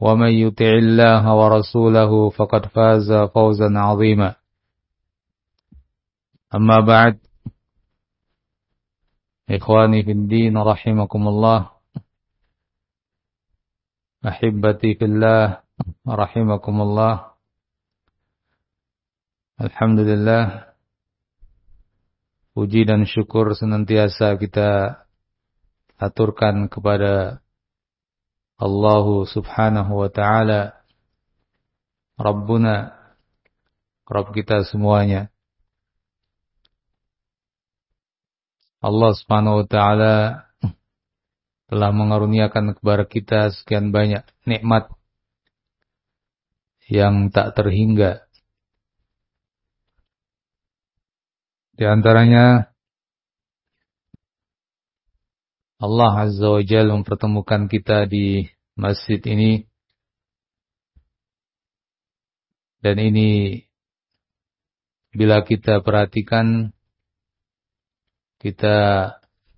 ومن يطع الله ورسوله فقد فاز فوزا عظيما. أما بعد إخواني في الدين رحمكم الله أحبتي في الله رحمكم الله Alhamdulillah Puji dan syukur senantiasa kita aturkan kepada Allah subhanahu wa ta'ala Rabbuna Rabb kita semuanya. Allah subhanahu wa ta'ala telah mengaruniakan kepada kita sekian banyak nikmat yang tak terhingga. Di antaranya Allah Azza wa Jalla mempertemukan kita di masjid ini dan ini bila kita perhatikan kita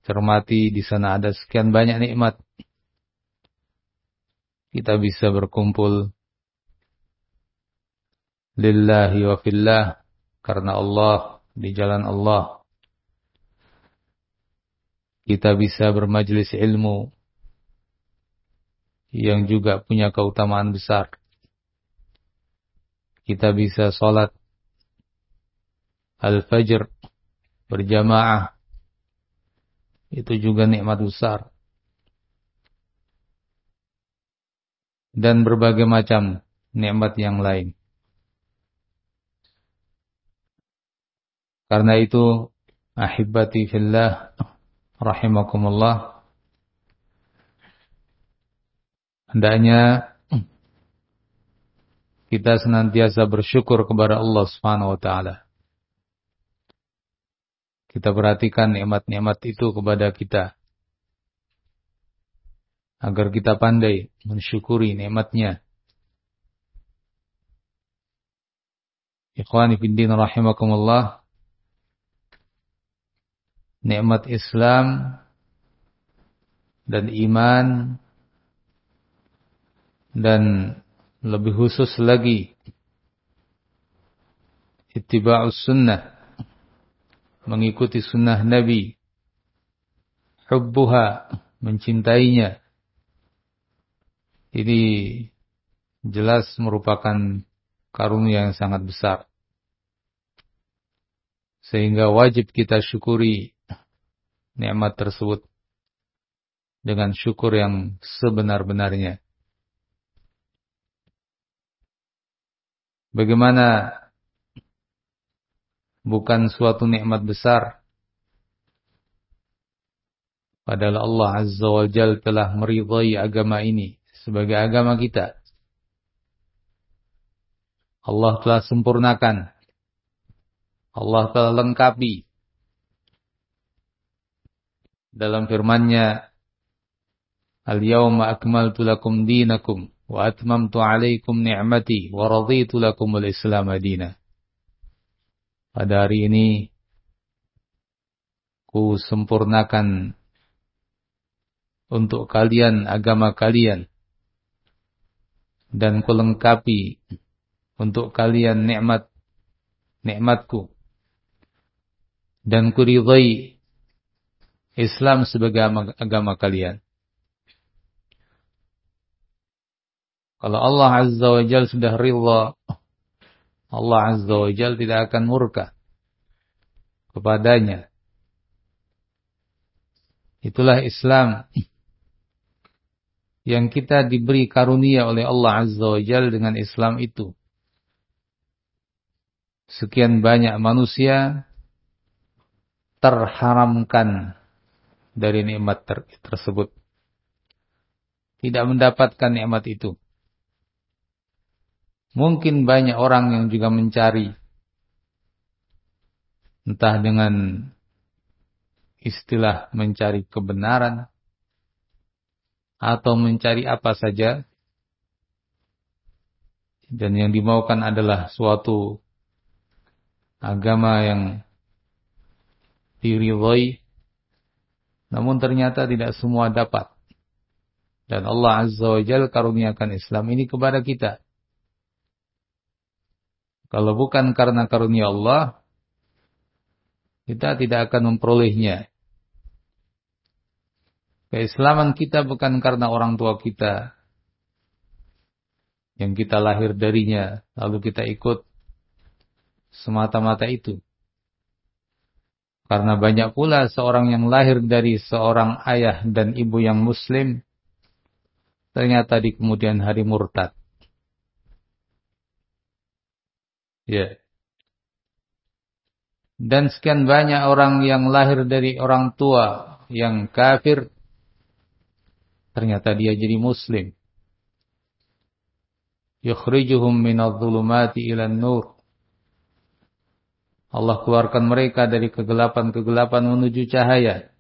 cermati di sana ada sekian banyak nikmat kita bisa berkumpul lillahi wa fillah karena Allah di jalan Allah. Kita bisa bermajlis ilmu yang juga punya keutamaan besar. Kita bisa sholat al-fajr berjamaah. Itu juga nikmat besar. Dan berbagai macam nikmat yang lain. Karena itu, ahibati fillah, rahimakumullah, hendaknya kita senantiasa bersyukur kepada Allah Subhanahu wa taala. Kita perhatikan nikmat-nikmat itu kepada kita. Agar kita pandai mensyukuri nikmatnya. Ikhwani fiddin rahimakumullah nikmat Islam dan iman dan lebih khusus lagi ittiba'us sunnah mengikuti sunnah Nabi hubbuha mencintainya. Ini jelas merupakan karunia yang sangat besar. Sehingga wajib kita syukuri nikmat tersebut dengan syukur yang sebenar-benarnya. Bagaimana bukan suatu nikmat besar padahal Allah Azza wa Jal telah meridhai agama ini sebagai agama kita. Allah telah sempurnakan. Allah telah lengkapi dalam firman-Nya Al-yawma akmaltu lakum dinakum wa atmamtu alaikum ni'mati wa raditu lakum al-islam adina. Pada hari ini ku sempurnakan untuk kalian agama kalian dan ku lengkapi untuk kalian nikmat nikmatku dan ku ridai Islam sebagai agama kalian Kalau Allah Azza wa Jal sudah rilla, Allah Azza wa Jal tidak akan murka kepadanya. Itulah Islam yang kita diberi karunia oleh Allah Azza wa Jal dengan Islam itu. Sekian banyak manusia terharamkan dari nikmat ter tersebut. Tidak mendapatkan nikmat itu. Mungkin banyak orang yang juga mencari entah dengan istilah mencari kebenaran atau mencari apa saja dan yang dimaukan adalah suatu agama yang diridhoi namun ternyata tidak semua dapat dan Allah Azza wa Jalla karuniakan Islam ini kepada kita kalau bukan karena karunia Allah, kita tidak akan memperolehnya. Keislaman kita bukan karena orang tua kita yang kita lahir darinya, lalu kita ikut semata-mata itu. Karena banyak pula seorang yang lahir dari seorang ayah dan ibu yang muslim, ternyata di kemudian hari murtad. Ya. Dan sekian banyak orang yang lahir dari orang tua yang kafir, ternyata dia jadi muslim. Yukhrijuhum minadh-dhulumati ilan nur. Allah keluarkan mereka dari kegelapan-kegelapan menuju cahaya.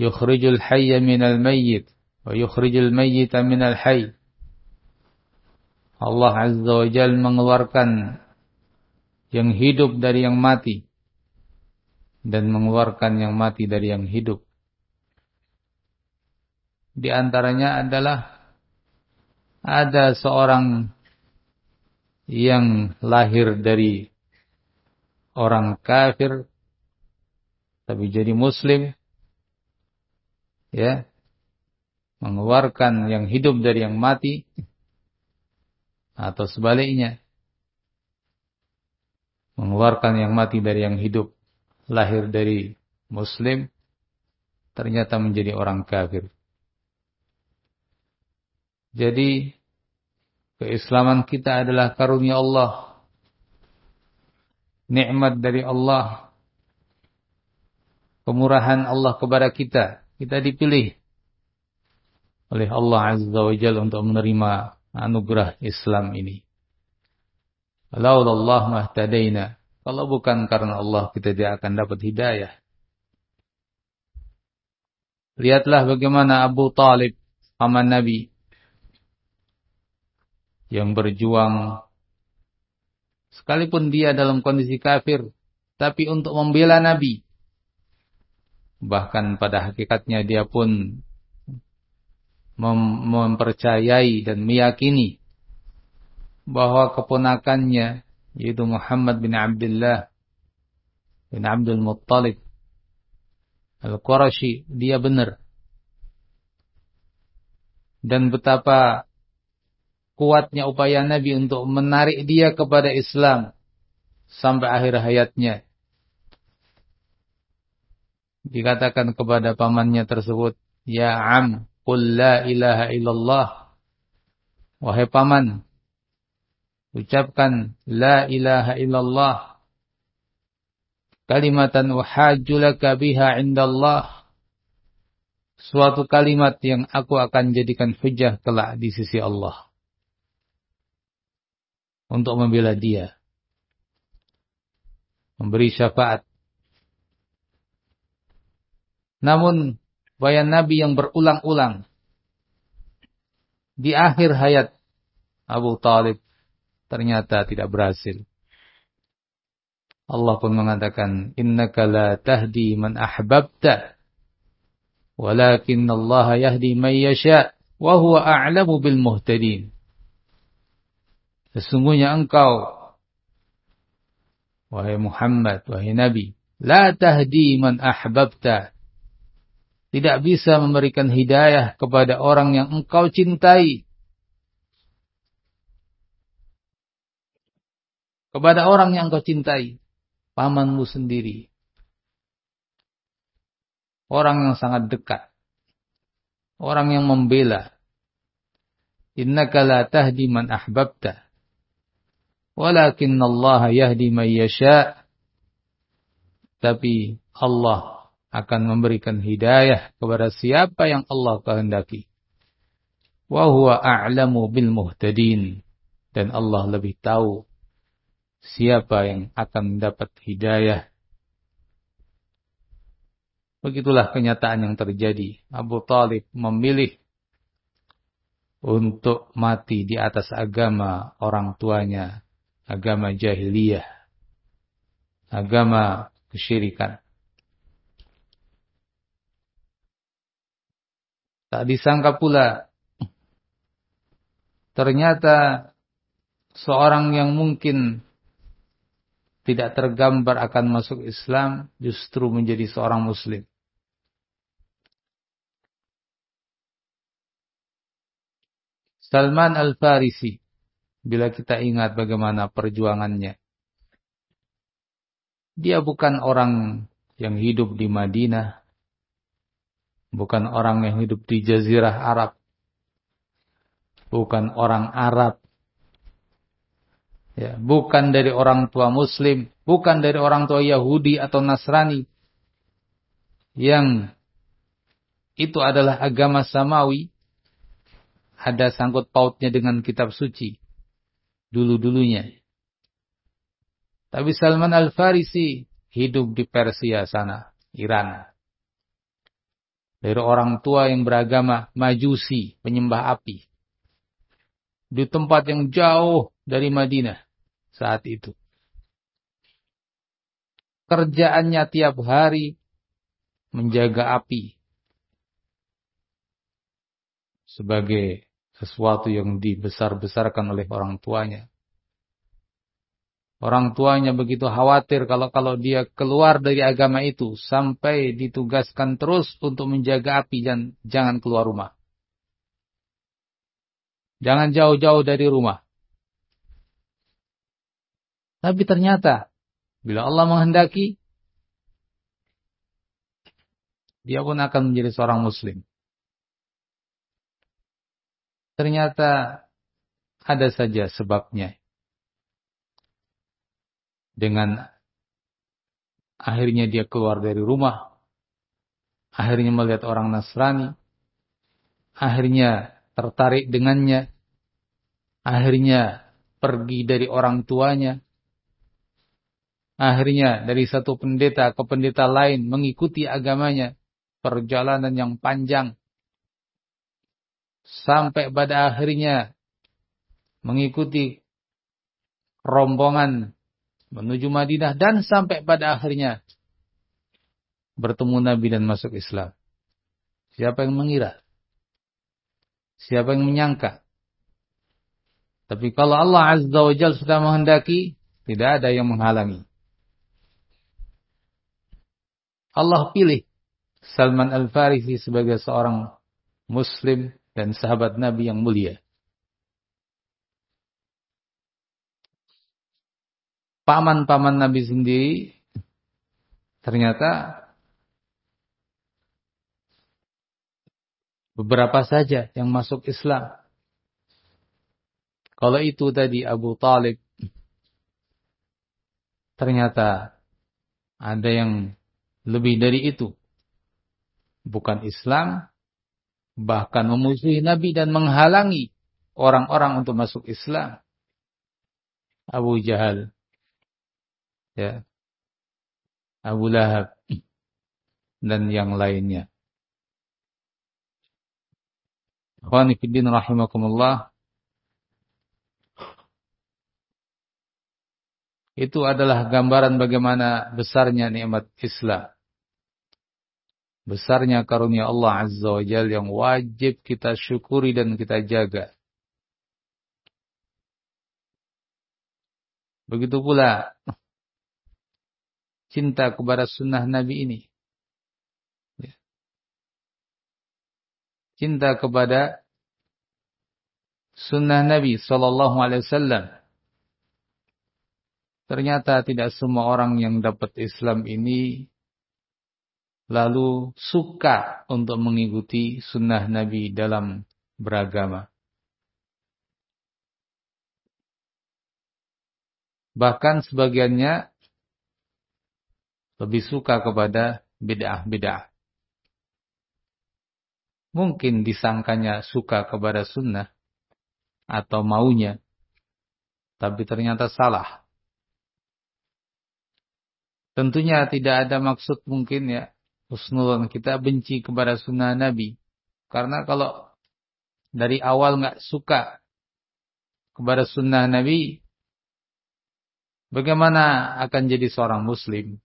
Yukhrijul hayya minal mayyit wa yukhrijul mayyita minal hayy. Allah Azza wa Jal mengeluarkan yang hidup dari yang mati dan mengeluarkan yang mati dari yang hidup. Di antaranya adalah ada seorang yang lahir dari orang kafir tapi jadi muslim ya mengeluarkan yang hidup dari yang mati atau sebaliknya mengeluarkan yang mati dari yang hidup lahir dari muslim ternyata menjadi orang kafir. Jadi keislaman kita adalah karunia Allah nikmat dari Allah kemurahan Allah kepada kita kita dipilih oleh Allah Azza wa Jalla untuk menerima anugerah Islam ini. Allah mahtadaina. Kalau bukan karena Allah kita tidak akan dapat hidayah. Lihatlah bagaimana Abu Talib, paman Nabi, yang berjuang sekalipun dia dalam kondisi kafir, tapi untuk membela Nabi. Bahkan pada hakikatnya dia pun mem mempercayai dan meyakini bahwa keponakannya yaitu Muhammad bin Abdullah bin Abdul Muttalib Al-Qurashi dia benar dan betapa kuatnya upaya Nabi untuk menarik dia kepada Islam sampai akhir hayatnya dikatakan kepada pamannya tersebut ya am Qul la ilaha illallah. Wahai paman, ucapkan la ilaha illallah. Kalimatan uhajjulaka biha indallah. Suatu kalimat yang aku akan jadikan hujah kelak di sisi Allah. Untuk membela dia. Memberi syafaat. Namun bayan Nabi yang berulang-ulang di akhir hayat Abu Talib ternyata tidak berhasil. Allah pun mengatakan, Innaka la tahdi man ahbabta, walakin Allah yahdi man yasha, wa huwa a'lamu bil muhtadin. Sesungguhnya engkau, wahai Muhammad, wahai Nabi, la tahdi man ahbabta, tidak bisa memberikan hidayah kepada orang yang engkau cintai. Kepada orang yang engkau cintai pamanmu sendiri. Orang yang sangat dekat. Orang yang membela. Innaka la tahdi man ahbabta. Walakin Allah yahdi man yasha. Tapi Allah akan memberikan hidayah kepada siapa yang Allah kehendaki. Wa huwa a'lamu bil muhtadin. Dan Allah lebih tahu siapa yang akan mendapat hidayah. Begitulah kenyataan yang terjadi. Abu Talib memilih untuk mati di atas agama orang tuanya, agama jahiliyah, agama kesyirikan. Tak disangka pula ternyata seorang yang mungkin tidak tergambar akan masuk Islam justru menjadi seorang muslim. Salman Al-Farisi bila kita ingat bagaimana perjuangannya dia bukan orang yang hidup di Madinah bukan orang yang hidup di jazirah Arab bukan orang Arab Ya, bukan dari orang tua muslim, bukan dari orang tua Yahudi atau Nasrani. Yang itu adalah agama samawi. Ada sangkut pautnya dengan kitab suci. Dulu-dulunya. Tapi Salman Al-Farisi hidup di Persia sana, Iran. Dari orang tua yang beragama majusi, penyembah api. Di tempat yang jauh dari Madinah saat itu. Kerjaannya tiap hari menjaga api sebagai sesuatu yang dibesar-besarkan oleh orang tuanya. Orang tuanya begitu khawatir kalau kalau dia keluar dari agama itu sampai ditugaskan terus untuk menjaga api dan jangan keluar rumah. Jangan jauh-jauh dari rumah. Tapi ternyata bila Allah menghendaki dia pun akan menjadi seorang muslim. Ternyata ada saja sebabnya. Dengan akhirnya dia keluar dari rumah, akhirnya melihat orang Nasrani, akhirnya tertarik dengannya, akhirnya pergi dari orang tuanya, Akhirnya dari satu pendeta ke pendeta lain mengikuti agamanya. Perjalanan yang panjang. Sampai pada akhirnya mengikuti rombongan menuju Madinah. Dan sampai pada akhirnya bertemu Nabi dan masuk Islam. Siapa yang mengira? Siapa yang menyangka? Tapi kalau Allah Azza wa Jal sudah menghendaki, tidak ada yang menghalangi. Allah pilih Salman Al-Farisi sebagai seorang muslim dan sahabat Nabi yang mulia. Paman-paman Nabi sendiri ternyata beberapa saja yang masuk Islam. Kalau itu tadi Abu Talib, ternyata ada yang lebih dari itu. Bukan Islam, bahkan memusuhi Nabi dan menghalangi orang-orang untuk masuk Islam. Abu Jahal, ya, Abu Lahab, dan yang lainnya. Ikhwani fiddin rahimakumullah. Itu adalah gambaran bagaimana besarnya nikmat Islam. Besarnya karunia Allah Azza wa Jal yang wajib kita syukuri dan kita jaga. Begitu pula cinta kepada sunnah Nabi ini. Cinta kepada sunnah Nabi Sallallahu Alaihi Wasallam. Ternyata tidak semua orang yang dapat Islam ini lalu suka untuk mengikuti sunnah Nabi dalam beragama. Bahkan sebagiannya lebih suka kepada bid'ah-bid'ah. Mungkin disangkanya suka kepada sunnah atau maunya. Tapi ternyata salah. Tentunya tidak ada maksud mungkin ya. Husnulun kita benci kepada sunnah Nabi. Karena kalau dari awal nggak suka kepada sunnah Nabi, Bagaimana akan jadi seorang muslim?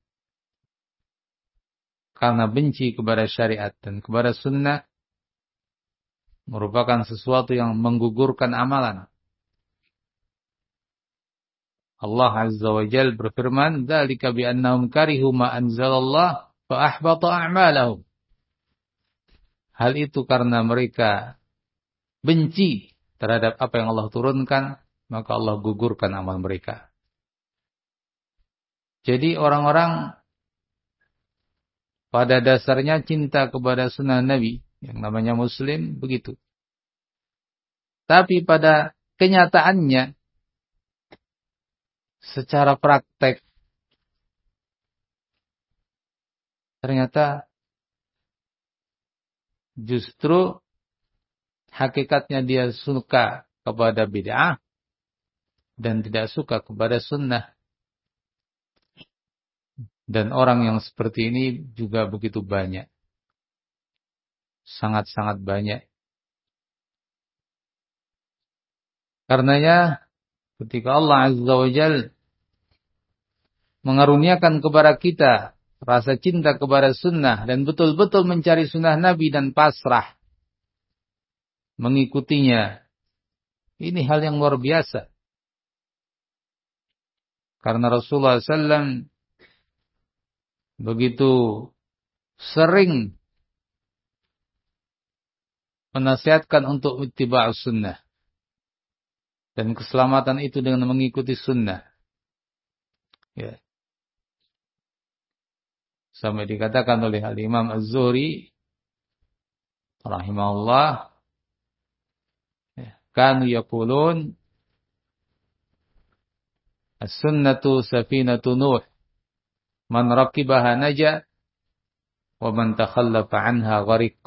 Karena benci kepada syariat dan kepada sunnah merupakan sesuatu yang menggugurkan amalan. Allah Azza wa Jal berfirman, "Dzalika bi annahum anzalallah fa ahbata a'malahum." Hal itu karena mereka benci terhadap apa yang Allah turunkan, maka Allah gugurkan amal mereka. Jadi orang-orang pada dasarnya cinta kepada sunnah Nabi. Yang namanya muslim begitu. Tapi pada kenyataannya secara praktek ternyata justru hakikatnya dia suka kepada bid'ah dan tidak suka kepada sunnah. Dan orang yang seperti ini juga begitu banyak. Sangat-sangat banyak. Karenanya ketika Allah Azza wa Jal mengaruniakan kepada kita rasa cinta kepada sunnah dan betul-betul mencari sunnah Nabi dan pasrah mengikutinya. Ini hal yang luar biasa. Karena Rasulullah SAW begitu sering menasihatkan untuk ittiba' sunnah. Dan keselamatan itu dengan mengikuti sunnah. Ya. Sampai dikatakan oleh Al-Imam Az-Zuhri rahimahullah ya, kanu yaqulun as-sunnatu safinatu nuh Man rakibaha naja wa man takhallafa anha ghariq.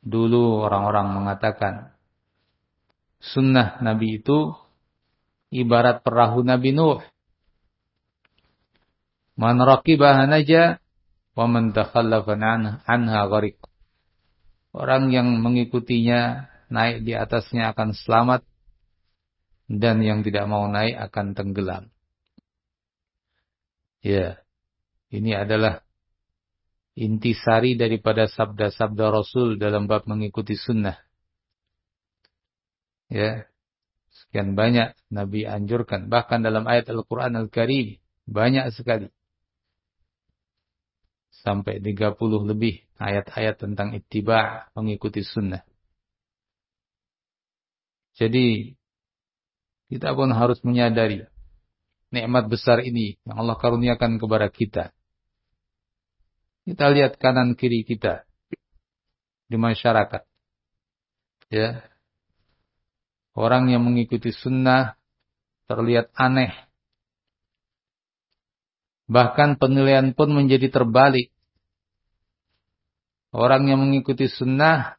Dulu orang-orang mengatakan sunnah Nabi itu ibarat perahu Nabi Nuh. Man rakibaha naja wa man takhallafa anha ghariq. Orang yang mengikutinya naik di atasnya akan selamat dan yang tidak mau naik akan tenggelam. Ya, ini adalah intisari daripada sabda-sabda Rasul dalam bab mengikuti sunnah. Ya, sekian banyak Nabi anjurkan. Bahkan dalam ayat Al-Quran Al-Karim, banyak sekali. Sampai 30 lebih ayat-ayat tentang ittiba' mengikuti sunnah. Jadi, kita pun harus menyadari nikmat besar ini yang Allah karuniakan kepada kita. Kita lihat kanan kiri kita di masyarakat. Ya. Orang yang mengikuti sunnah terlihat aneh. Bahkan penilaian pun menjadi terbalik. Orang yang mengikuti sunnah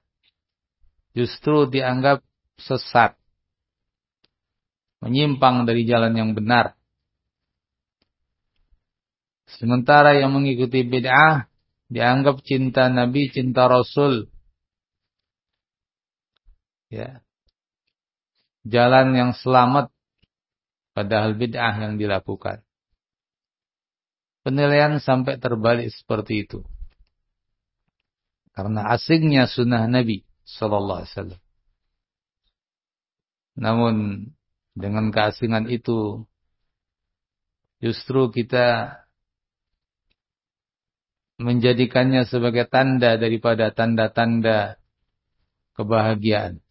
justru dianggap sesat. Menyimpang dari jalan yang benar. Sementara yang mengikuti bid'ah dianggap cinta Nabi, cinta Rasul. Ya. Jalan yang selamat padahal bid'ah yang dilakukan. Penilaian sampai terbalik seperti itu. Karena asingnya sunnah Nabi Sallallahu Alaihi Wasallam. Namun dengan keasingan itu justru kita menjadikannya sebagai tanda daripada tanda-tanda kebahagiaan.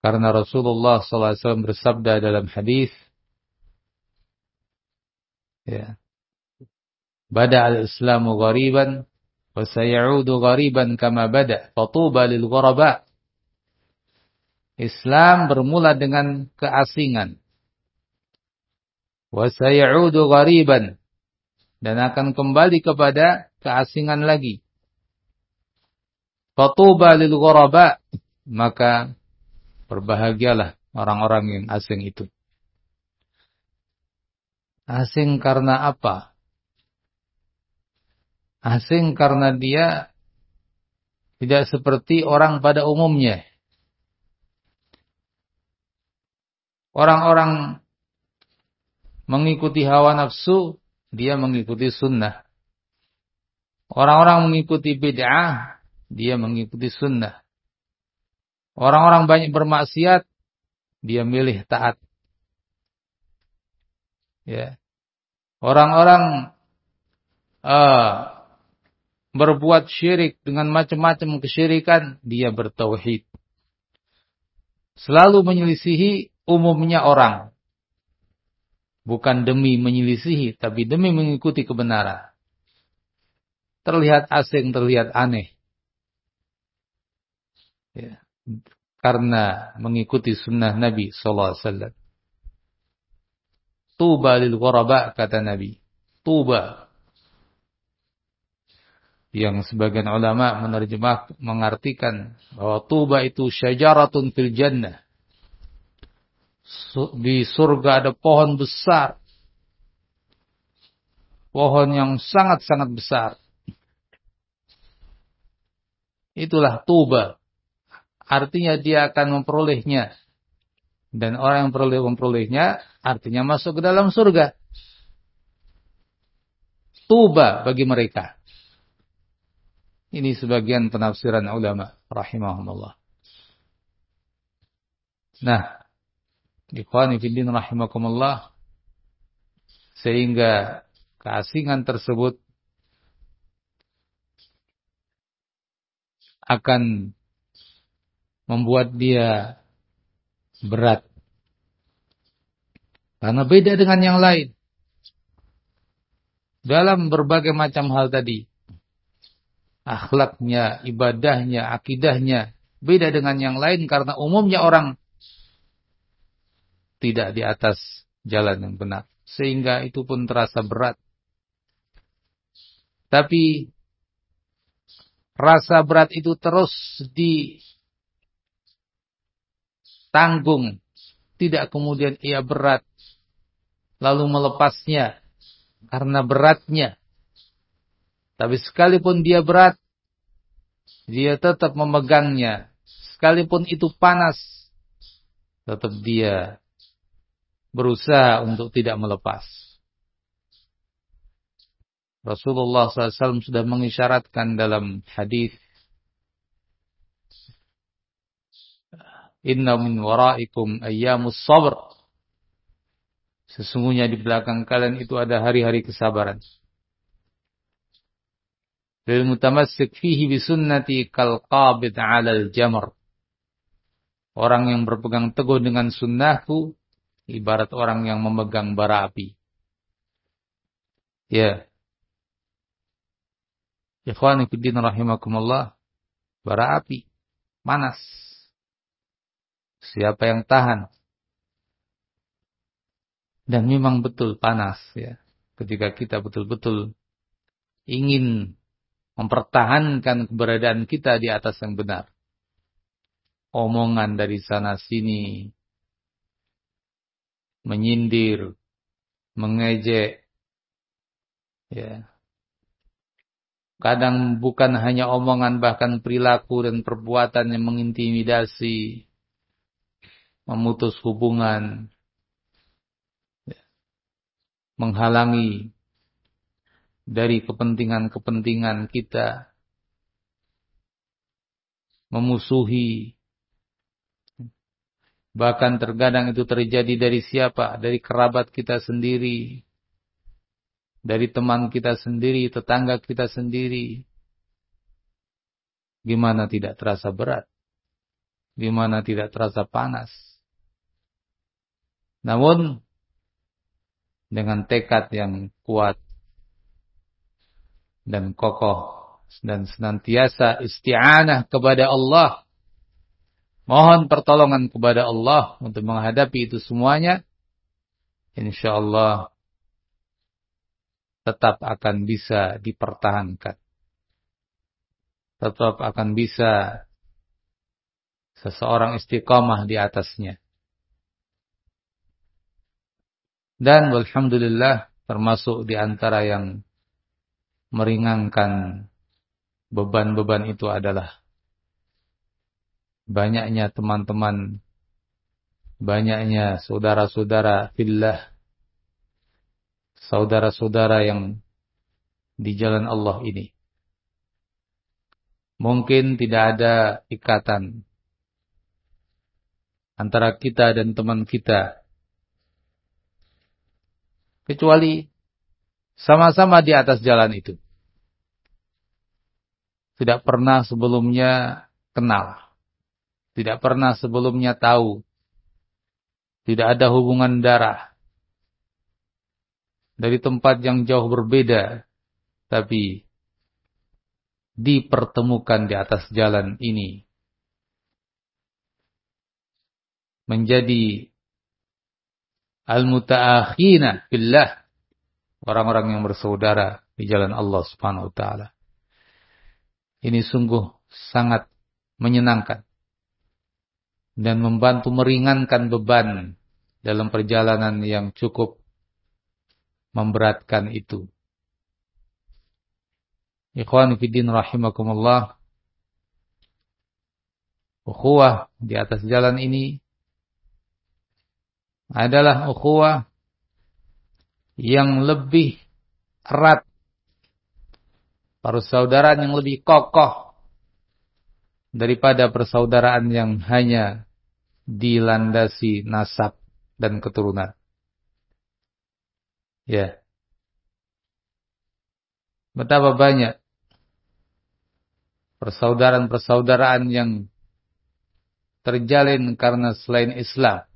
Karena Rasulullah SAW bersabda dalam hadis, ya, Bada al-Islamu ghariban, wa sayaudu ghariban kama bada, fatuba lil ghuraba. Islam bermula dengan keasingan. Wa sayaudu ghariban dan akan kembali kepada keasingan lagi. Fatuba lil ghuraba, maka berbahagialah orang-orang yang asing itu. Asing karena apa? Asing karena dia tidak seperti orang pada umumnya. Orang-orang mengikuti hawa nafsu, dia mengikuti sunnah. Orang-orang mengikuti bid'ah, dia mengikuti sunnah. Orang-orang banyak bermaksiat, dia milih taat. Ya. Orang-orang uh, berbuat syirik dengan macam-macam kesyirikan, dia bertauhid. Selalu menyelisihi umumnya orang. Bukan demi menyelisihi, tapi demi mengikuti kebenaran. Terlihat asing, terlihat aneh. Ya. Karena mengikuti sunnah Nabi Wasallam. Tuba lil ghuraba kata Nabi. Tuba. Yang sebagian ulama menerjemah mengartikan bahwa tuba itu syajaratun fil jannah di surga ada pohon besar. Pohon yang sangat-sangat besar. Itulah tuba. Artinya dia akan memperolehnya. Dan orang yang peroleh memperolehnya artinya masuk ke dalam surga. Tuba bagi mereka. Ini sebagian penafsiran ulama rahimahumullah. Nah, Ikhwani fiddin rahimakumullah. Sehingga keasingan tersebut akan membuat dia berat. Karena beda dengan yang lain. Dalam berbagai macam hal tadi. Akhlaknya, ibadahnya, akidahnya. Beda dengan yang lain karena umumnya orang tidak di atas jalan yang benar. Sehingga itu pun terasa berat. Tapi rasa berat itu terus ditanggung. Tidak kemudian ia berat. Lalu melepasnya. Karena beratnya. Tapi sekalipun dia berat. Dia tetap memegangnya. Sekalipun itu panas. Tetap dia berusaha untuk tidak melepas. Rasulullah SAW sudah mengisyaratkan dalam hadis Inna min waraikum ayyamus sabr. Sesungguhnya di belakang kalian itu ada hari-hari kesabaran. Lil mutamassik fihi bisunnati kal qabid 'ala al-jamr. Orang yang berpegang teguh dengan sunnahku ibarat orang yang memegang bara api. Ya. Ikhwani fiddin rahimakumullah. Bara api. Panas. Siapa yang tahan? Dan memang betul panas ya. Ketika kita betul-betul ingin mempertahankan keberadaan kita di atas yang benar. Omongan dari sana sini, menyindir, mengejek, ya, Kadang bukan hanya omongan bahkan perilaku dan perbuatan yang mengintimidasi, memutus hubungan, menghalangi dari kepentingan-kepentingan kita, memusuhi, bahkan terkadang itu terjadi dari siapa? Dari kerabat kita sendiri, dari teman kita sendiri, tetangga kita sendiri. Gimana tidak terasa berat? Gimana tidak terasa panas? Namun dengan tekad yang kuat dan kokoh dan senantiasa isti'anah kepada Allah, mohon pertolongan kepada Allah untuk menghadapi itu semuanya, insyaallah tetap akan bisa dipertahankan. Tetap akan bisa seseorang istiqamah di atasnya. Dan alhamdulillah termasuk di antara yang meringankan beban-beban itu adalah banyaknya teman-teman, banyaknya saudara-saudara fillah saudara-saudara yang di jalan Allah ini. Mungkin tidak ada ikatan antara kita dan teman kita. Kecuali sama-sama di atas jalan itu. Tidak pernah sebelumnya kenal. Tidak pernah sebelumnya tahu. Tidak ada hubungan darah dari tempat yang jauh berbeda, tapi dipertemukan di atas jalan ini. Menjadi al-muta'akhina billah. Orang-orang yang bersaudara di jalan Allah subhanahu wa ta'ala. Ini sungguh sangat menyenangkan. Dan membantu meringankan beban dalam perjalanan yang cukup memberatkan itu. Ikhwan fiddin rahimakumullah. Ukhuwah di atas jalan ini adalah ukhuwah yang lebih erat. Persaudaraan yang lebih kokoh daripada persaudaraan yang hanya dilandasi nasab dan keturunan. Ya. Betapa banyak persaudaraan-persaudaraan yang terjalin karena selain Islam.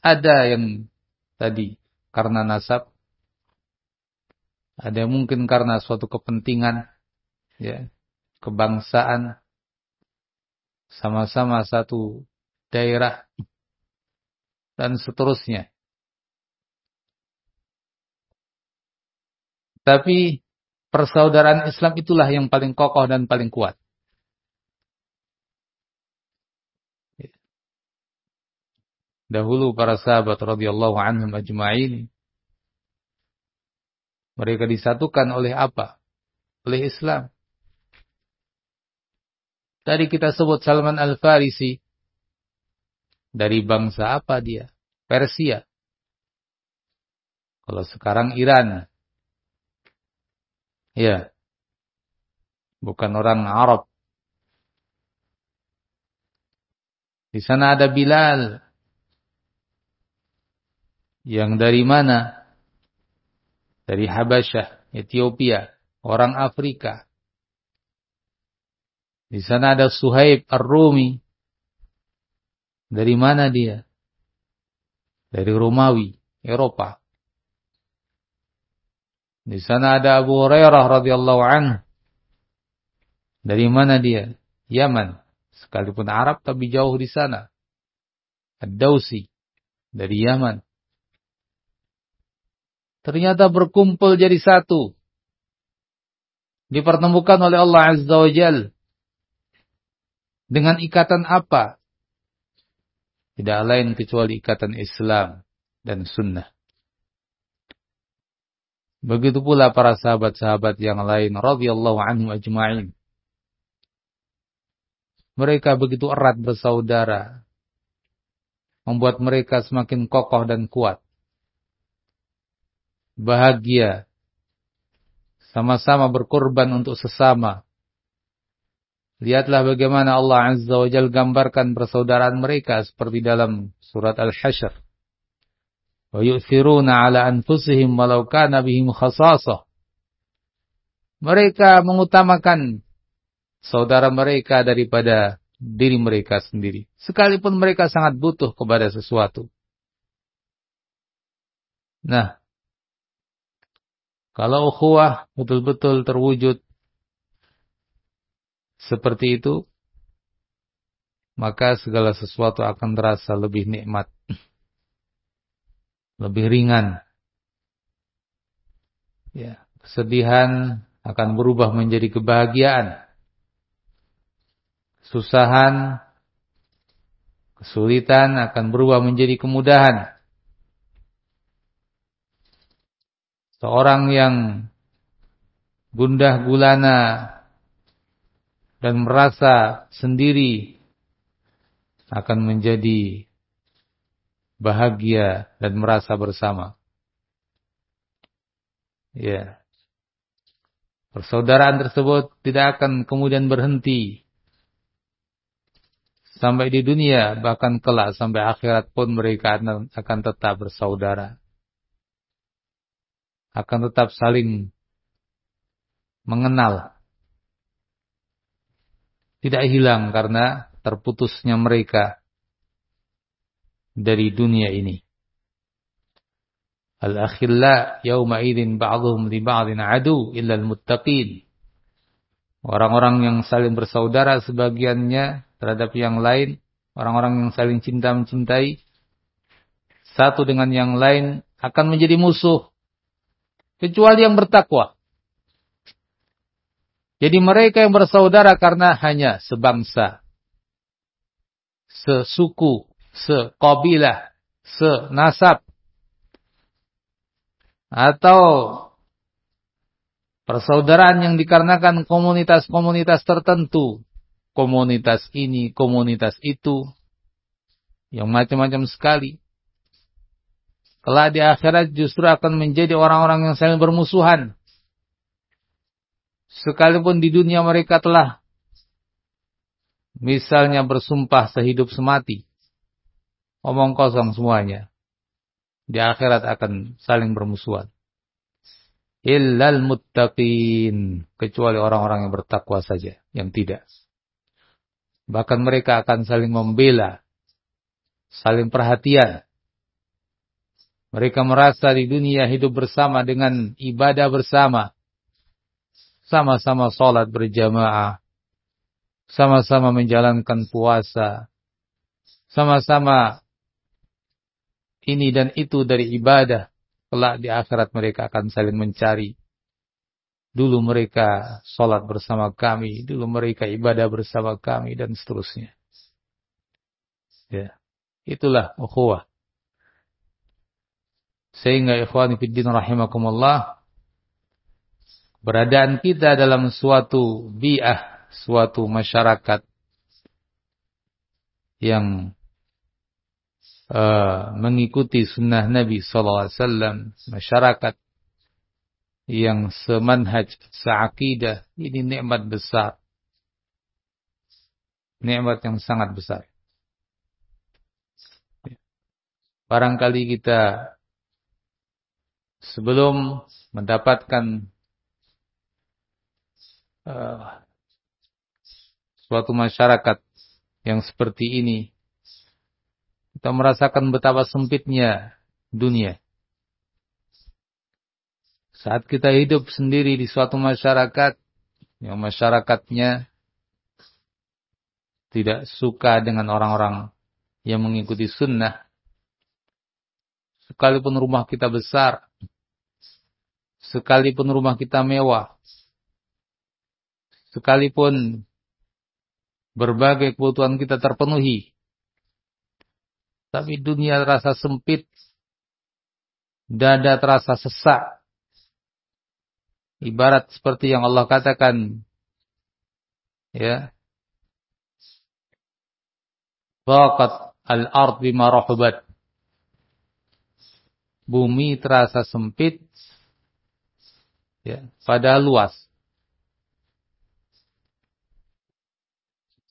Ada yang tadi karena nasab, ada yang mungkin karena suatu kepentingan, ya, kebangsaan, sama-sama satu daerah, dan seterusnya. Tapi persaudaraan Islam itulah yang paling kokoh dan paling kuat. Dahulu para sahabat radhiyallahu anhum ajma'in mereka disatukan oleh apa? Oleh Islam. Tadi kita sebut Salman Al-Farisi. Dari bangsa apa dia? Persia. Kalau sekarang Iran. Ya. Bukan orang Arab. Di sana ada Bilal. Yang dari mana? Dari Habasyah, Ethiopia, orang Afrika. Di sana ada Suhaib Ar-Rumi. Dari mana dia? Dari Romawi, Eropa. Di sana ada Abu Hurairah radhiyallahu anhu. Dari mana dia? Yaman. Sekalipun Arab tapi jauh di sana. Ad-Dausi dari Yaman. Ternyata berkumpul jadi satu. Dipertemukan oleh Allah Azza wa Jal. Dengan ikatan apa? Tidak lain kecuali ikatan Islam dan sunnah. Begitu pula para sahabat-sahabat yang lain radhiyallahu anhum ajma'in. Mereka begitu erat bersaudara. Membuat mereka semakin kokoh dan kuat. Bahagia. Sama-sama berkorban untuk sesama. Lihatlah bagaimana Allah Azza wa Jal gambarkan persaudaraan mereka seperti dalam surat Al-Hashr yu'thiruna ala anfusihim walau kana bihim khasasah. Mereka mengutamakan saudara mereka daripada diri mereka sendiri. Sekalipun mereka sangat butuh kepada sesuatu. Nah, kalau ukhuwah betul-betul terwujud seperti itu, maka segala sesuatu akan terasa lebih nikmat lebih ringan. Ya, kesedihan akan berubah menjadi kebahagiaan. Kesusahan, kesulitan akan berubah menjadi kemudahan. Seorang yang gundah gulana dan merasa sendiri akan menjadi bahagia dan merasa bersama. Ya. Persaudaraan tersebut tidak akan kemudian berhenti sampai di dunia bahkan kelak sampai akhirat pun mereka akan tetap bersaudara. Akan tetap saling mengenal. Tidak hilang karena terputusnya mereka dari dunia ini. Al-akhilla yawma idin ba'dhum li ba'din adu illa al-muttaqin. Orang-orang yang saling bersaudara sebagiannya terhadap yang lain, orang-orang yang saling cinta mencintai satu dengan yang lain akan menjadi musuh kecuali yang bertakwa. Jadi mereka yang bersaudara karena hanya sebangsa, sesuku, sekabilah, senasab, atau persaudaraan yang dikarenakan komunitas-komunitas tertentu, komunitas ini, komunitas itu, yang macam-macam sekali. Kelak di akhirat justru akan menjadi orang-orang yang saling bermusuhan. Sekalipun di dunia mereka telah misalnya bersumpah sehidup semati omong kosong semuanya. Di akhirat akan saling bermusuhan. Illal muttaqin. Kecuali orang-orang yang bertakwa saja. Yang tidak. Bahkan mereka akan saling membela. Saling perhatian. Mereka merasa di dunia hidup bersama dengan ibadah bersama. Sama-sama sholat berjamaah. Sama-sama menjalankan puasa. Sama-sama ini dan itu dari ibadah. Kelak di akhirat mereka akan saling mencari. Dulu mereka sholat bersama kami. Dulu mereka ibadah bersama kami. Dan seterusnya. Ya. Itulah ukhuwah. Sehingga ikhwani fiddin rahimakumullah. Beradaan kita dalam suatu bi'ah. Suatu masyarakat. Yang uh, mengikuti sunnah Nabi Wasallam, masyarakat yang semanhaj, seakidah, ini nikmat besar. Nikmat yang sangat besar. Barangkali kita sebelum mendapatkan uh, suatu masyarakat yang seperti ini, kita merasakan betapa sempitnya dunia. Saat kita hidup sendiri di suatu masyarakat, yang masyarakatnya tidak suka dengan orang-orang yang mengikuti sunnah. Sekalipun rumah kita besar, sekalipun rumah kita mewah, sekalipun berbagai kebutuhan kita terpenuhi, tapi dunia terasa sempit. Dada terasa sesak. ibarat seperti yang Allah katakan ya Waqat al-ard bima rahubat bumi terasa sempit ya pada luas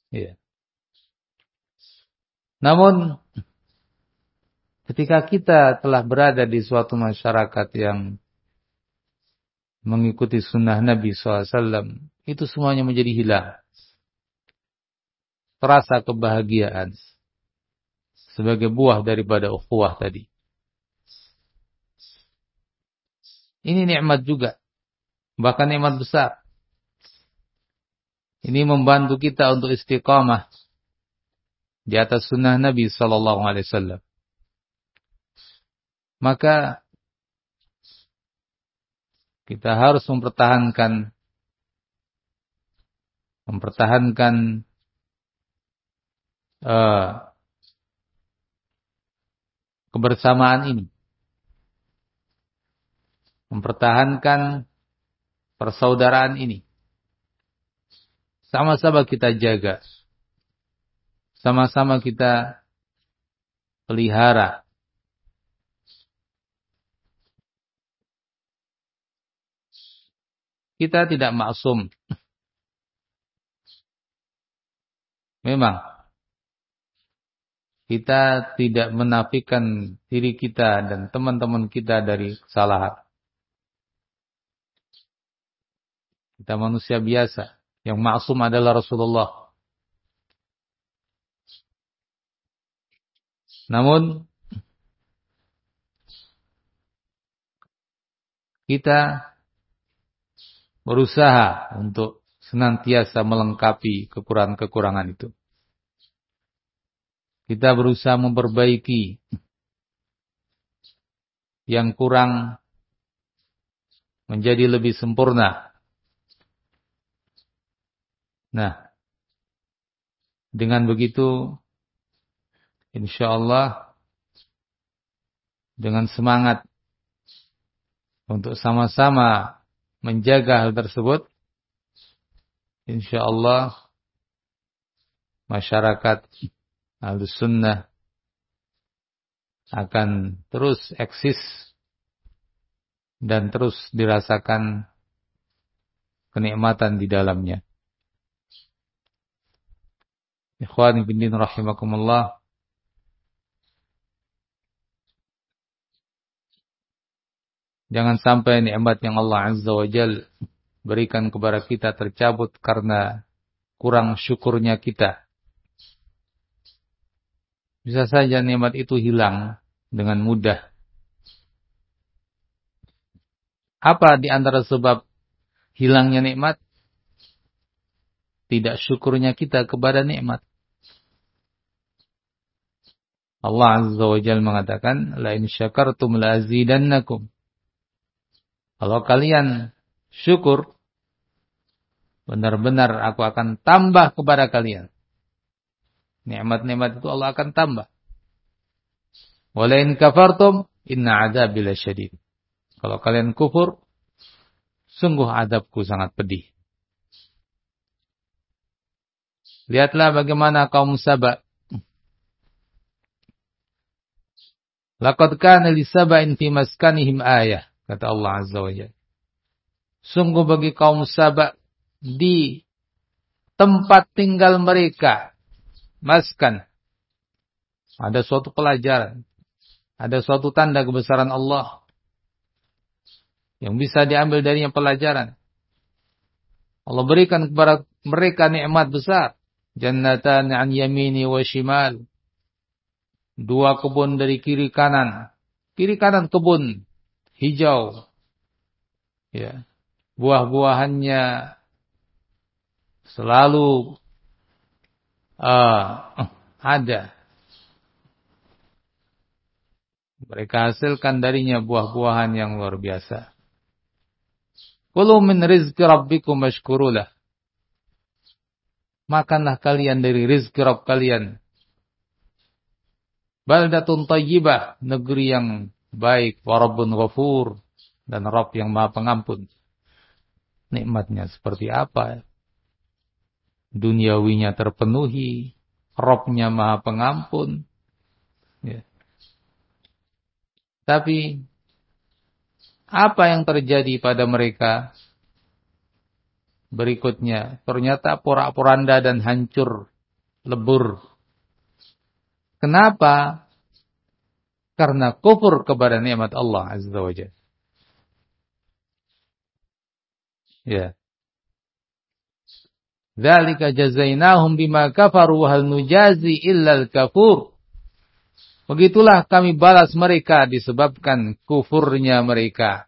ya namun ketika kita telah berada di suatu masyarakat yang mengikuti sunnah Nabi SAW, itu semuanya menjadi hilang. Terasa kebahagiaan sebagai buah daripada ukhuwah tadi. Ini nikmat juga. Bahkan nikmat besar. Ini membantu kita untuk istiqamah di atas sunnah Nabi Sallallahu Alaihi Wasallam. Maka kita harus mempertahankan mempertahankan uh, kebersamaan ini. Mempertahankan persaudaraan ini. Sama-sama kita jaga. Sama-sama kita pelihara Kita tidak maksum. Memang kita tidak menafikan diri kita dan teman-teman kita dari kesalahan. Kita manusia biasa. Yang maksum adalah Rasulullah. Namun kita berusaha untuk senantiasa melengkapi kekurangan-kekurangan itu. Kita berusaha memperbaiki yang kurang menjadi lebih sempurna. Nah, dengan begitu, insya Allah, dengan semangat untuk sama-sama menjaga hal tersebut, insya Allah masyarakat al-sunnah akan terus eksis dan terus dirasakan kenikmatan di dalamnya. Ikhwan fillah rahimakumullah. Jangan sampai nikmat yang Allah Azza wa Jal berikan kepada kita tercabut karena kurang syukurnya kita. Bisa saja nikmat itu hilang dengan mudah. Apa di antara sebab hilangnya nikmat? Tidak syukurnya kita kepada nikmat. Allah Azza wa Jalla mengatakan, "La in syakartum la azidannakum." Kalau kalian syukur, benar-benar aku akan tambah kepada kalian. Nikmat-nikmat itu Allah akan tambah. Walain kafartum inna adzabi lasyadid. Kalau kalian kufur, sungguh adabku sangat pedih. Lihatlah bagaimana kaum Saba. Laqad kana li saba'in fi maskanihim ayah kata Allah Azza wa Jalla. Sungguh bagi kaum Sabak di tempat tinggal mereka, maskan, ada suatu pelajaran, ada suatu tanda kebesaran Allah yang bisa diambil darinya pelajaran. Allah berikan kepada mereka nikmat besar. Jannatan an yamini wa shimal. Dua kebun dari kiri kanan. Kiri kanan kebun hijau. Ya. Buah-buahannya selalu uh, ada. Mereka hasilkan darinya buah-buahan yang luar biasa. Kulu min rizki rabbikum mashkurulah. Makanlah kalian dari rizki Rabb kalian. Baldatun tayyibah, negeri yang baik, warabbun ghafur dan Rabb yang Maha Pengampun. nikmatnya seperti apa. Duniawinya terpenuhi, Robnya maha pengampun. Ya. Tapi apa yang terjadi pada mereka berikutnya? Ternyata porak-poranda dan hancur, lebur. Kenapa? Karena kufur kepada nikmat Allah Azza wa. Ya. Dzalika jazainahum bima kafaru hal nujazi illal kafur. Begitulah kami balas mereka disebabkan kufurnya mereka.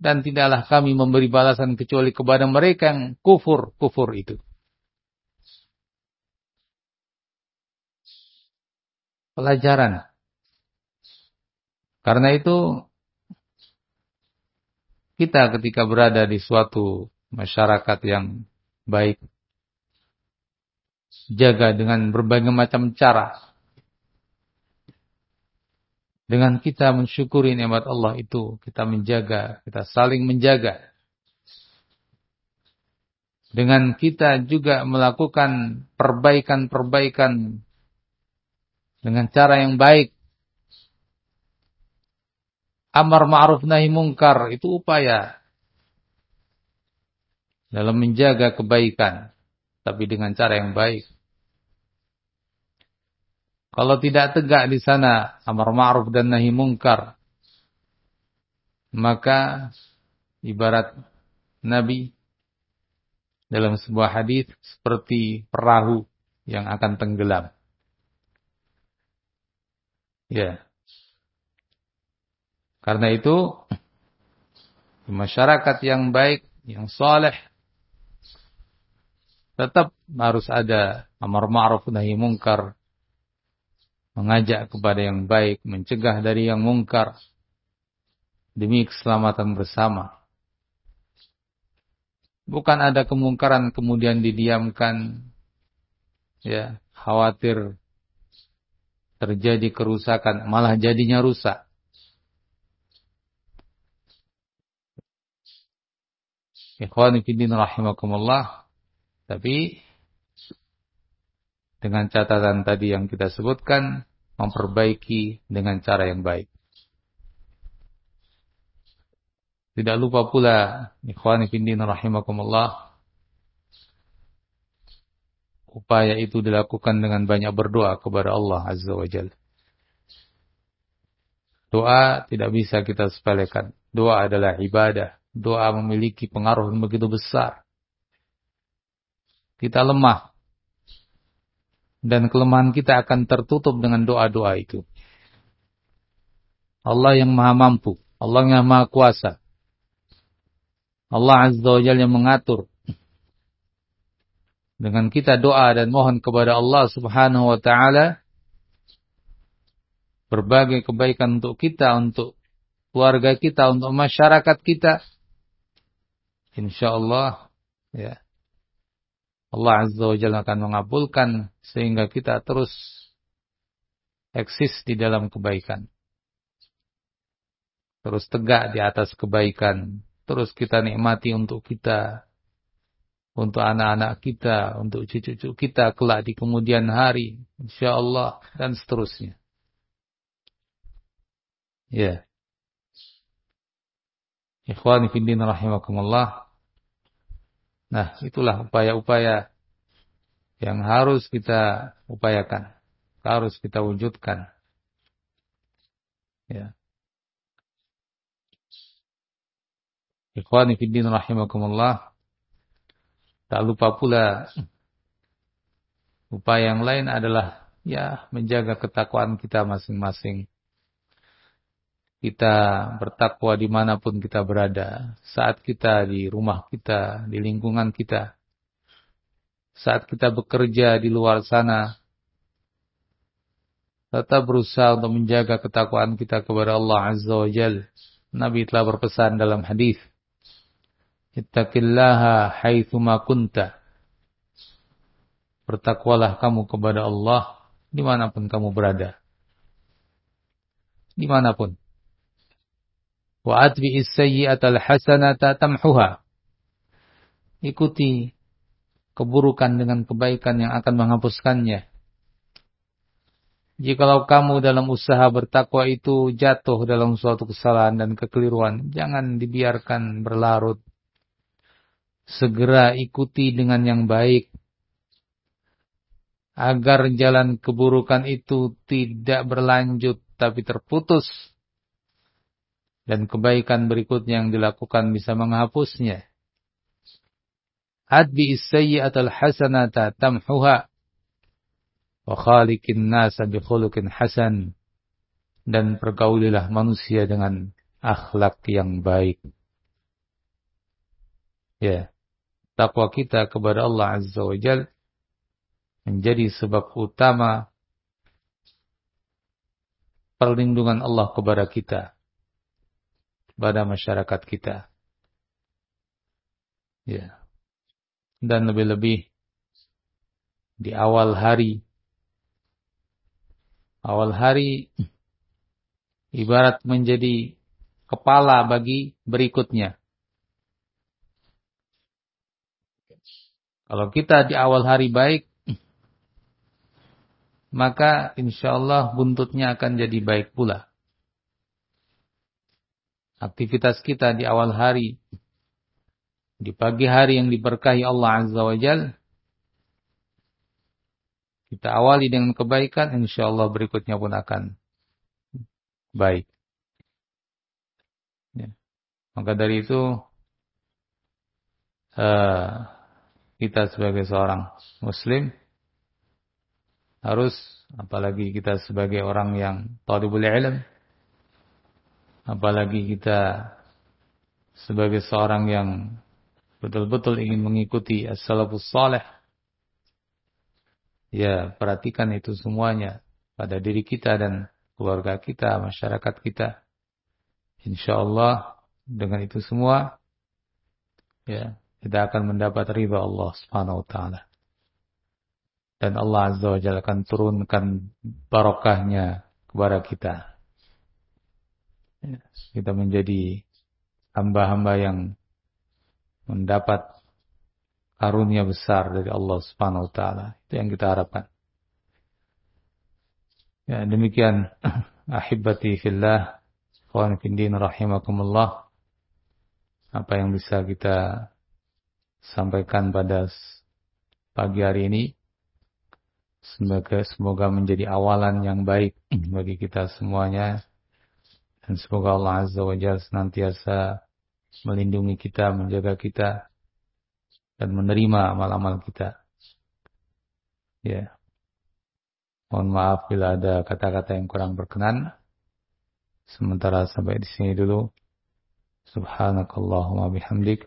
Dan tidaklah kami memberi balasan kecuali kepada mereka yang kufur-kufur itu. Pelajaran. Karena itu kita ketika berada di suatu masyarakat yang baik. Jaga dengan berbagai macam cara. Dengan kita mensyukuri nikmat Allah itu, kita menjaga, kita saling menjaga. Dengan kita juga melakukan perbaikan-perbaikan dengan cara yang baik. Amar ma'ruf nahi mungkar itu upaya dalam menjaga kebaikan, tapi dengan cara yang baik. Kalau tidak tegak di sana amar ma'ruf dan nahi mungkar, maka ibarat Nabi dalam sebuah hadis seperti perahu yang akan tenggelam. Ya. Karena itu masyarakat yang baik, yang soleh, tetap harus ada amar ma'ruf nahi mungkar. Mengajak kepada yang baik, mencegah dari yang mungkar. Demi keselamatan bersama. Bukan ada kemungkaran kemudian didiamkan. Ya, khawatir terjadi kerusakan, malah jadinya rusak. Ikhwani fiddin rahimakumullah. Tapi dengan catatan tadi yang kita sebutkan, memperbaiki dengan cara yang baik. Tidak lupa pula, ikhwani fiddin rahimakumullah, upaya itu dilakukan dengan banyak berdoa kepada Allah Azza wa Jalla. Doa tidak bisa kita sepelekan. Doa adalah ibadah. Doa memiliki pengaruh yang begitu besar kita lemah. Dan kelemahan kita akan tertutup dengan doa-doa itu. Allah yang maha mampu. Allah yang maha kuasa. Allah Azza wa Jalla yang mengatur. Dengan kita doa dan mohon kepada Allah subhanahu wa ta'ala. Berbagai kebaikan untuk kita, untuk keluarga kita, untuk masyarakat kita. Insya Allah. Ya Allah Azza wa Jalla akan mengabulkan sehingga kita terus eksis di dalam kebaikan. Terus tegak di atas kebaikan. Terus kita nikmati untuk kita. Untuk anak-anak kita. Untuk cucu-cucu kita kelak di kemudian hari. Insya Allah. Dan seterusnya. Ya. Ikhwani fiddin rahimakumullah. Nah, itulah upaya-upaya yang harus kita upayakan, harus kita wujudkan. Ya. Ikhwani fiddin rahimakumullah. Tak lupa pula upaya yang lain adalah ya menjaga ketakwaan kita masing-masing kita bertakwa di mana pun kita berada. Saat kita di rumah kita, di lingkungan kita. Saat kita bekerja di luar sana. Tetap berusaha untuk menjaga ketakwaan kita kepada Allah Azza wa Jal. Nabi telah berpesan dalam hadis. Ittaqillaha haithuma kunta. Bertakwalah kamu kepada Allah di mana pun kamu berada. Di mana pun. Wa atbi'is sayyi'atal hasanata tamhuha. ikuti keburukan dengan kebaikan yang akan menghapuskannya. Jikalau kamu dalam usaha bertakwa itu jatuh dalam suatu kesalahan dan kekeliruan, jangan dibiarkan berlarut. Segera ikuti dengan yang baik. Agar jalan keburukan itu tidak berlanjut tapi terputus. Dan kebaikan berikutnya yang dilakukan bisa menghapusnya. Adbi as-sayyi'atal hasanata tamhuha wa khaliqin nasa bi khuluqin hasan dan pergaulilah manusia dengan akhlak yang baik. Ya. Takwa kita kepada Allah Azza wa Jal menjadi sebab utama perlindungan Allah kepada kita, kepada masyarakat kita. Ya. Dan lebih-lebih di awal hari Awal hari ibarat menjadi kepala bagi berikutnya. Kalau kita di awal hari baik, maka insya Allah buntutnya akan jadi baik pula. Aktivitas kita di awal hari, di pagi hari yang diberkahi Allah Azza wa Jalla, kita awali dengan kebaikan, insya Allah berikutnya pun akan baik. Ya. Maka dari itu, uh, kita sebagai seorang Muslim, harus, apalagi kita sebagai orang yang talibul ilm, apalagi kita sebagai seorang yang betul-betul ingin mengikuti as-salafus salih, ya perhatikan itu semuanya pada diri kita dan keluarga kita, masyarakat kita. Insya Allah dengan itu semua ya kita akan mendapat riba Allah Subhanahu wa taala. Dan Allah Azza wa Jalla akan turunkan barokahnya kepada kita. Kita menjadi hamba-hamba yang mendapat karunia besar dari Allah Subhanahu wa taala. Itu yang kita harapkan. Ya, demikian ahibati fillah, ikhwan din rahimakumullah. Apa yang bisa kita sampaikan pada pagi hari ini semoga semoga menjadi awalan yang baik bagi kita semuanya dan semoga Allah Azza wa Jalla senantiasa melindungi kita, menjaga kita dan menerima amal-amal kita. Ya. Mohon maaf bila ada kata-kata yang kurang berkenan. Sementara sampai di sini dulu. Subhanakallahumma bihamdik.